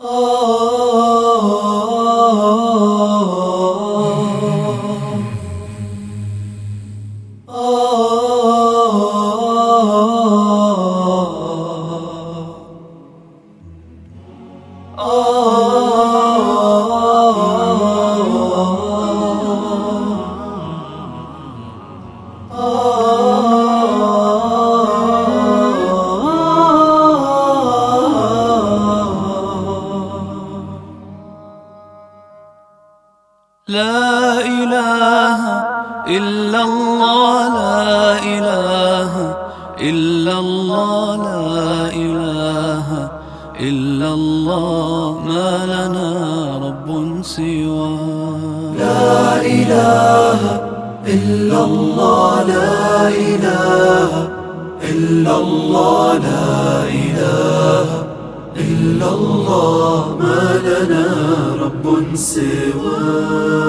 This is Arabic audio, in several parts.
لا إلا الله لا إله إلا الله لا إله إلا الله ما لنا رب سوى لا إله إلا الله لا إله إلا الله لا إله إلا الله ما لنا رب سواه.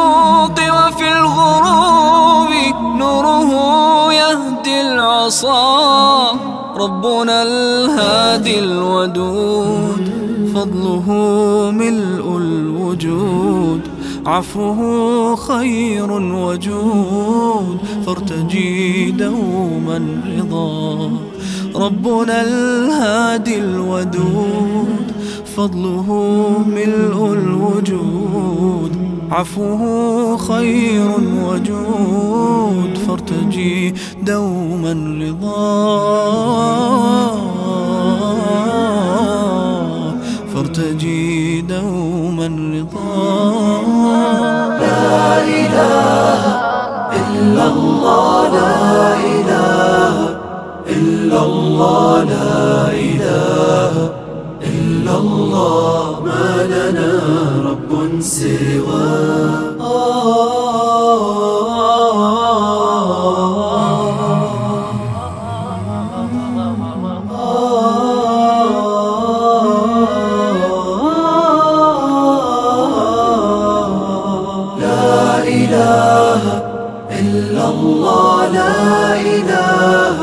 العصا ربنا الهادي الودود فضله ملء الوجود. عفوه خير وجود فارتجي دوما رضا. ربنا الهادي الودود فضله ملء الوجود. عفوه خير وجود. فارتجي دوما رضا. فارتجي دوما رضا. لا إله إلا الله لا إله إلا الله لا إله إلا الله ما لنا رب سواه إلا الله لا إله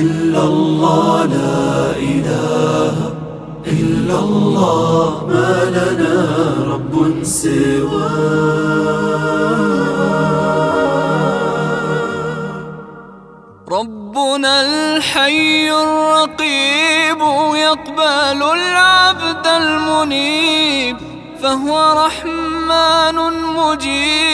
إلا الله لا إله. إلا الله ما لنا رب سواه. ربنا الحي الرقيب يقبل العبد المنيب فهو رحمن مجيب.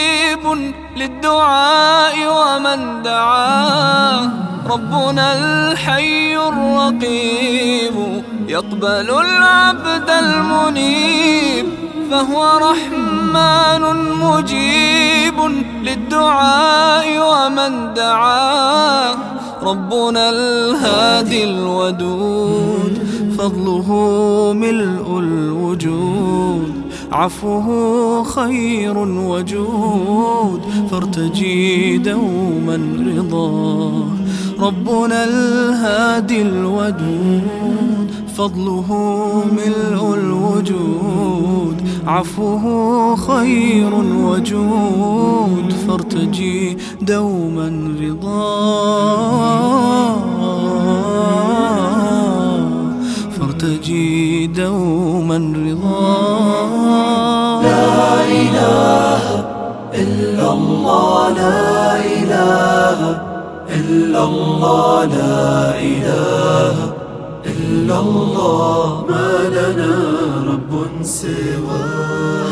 للدعاء ومن دعاه ربنا الحي الرقيب يقبل العبد المنيب فهو رحمن مجيب للدعاء ومن دعاه ربنا الهادي الودود فضله ملء الوجود. عفوه خير وجود فارتجي دوما رضا. ربنا الهادي الودود فضله ملء الوجود. عفوه خير وجود فارتجي دوما رضا. فارتجي دوما رضا. لا إله إلا الله لا إله إلا الله. ما لنا رب سواه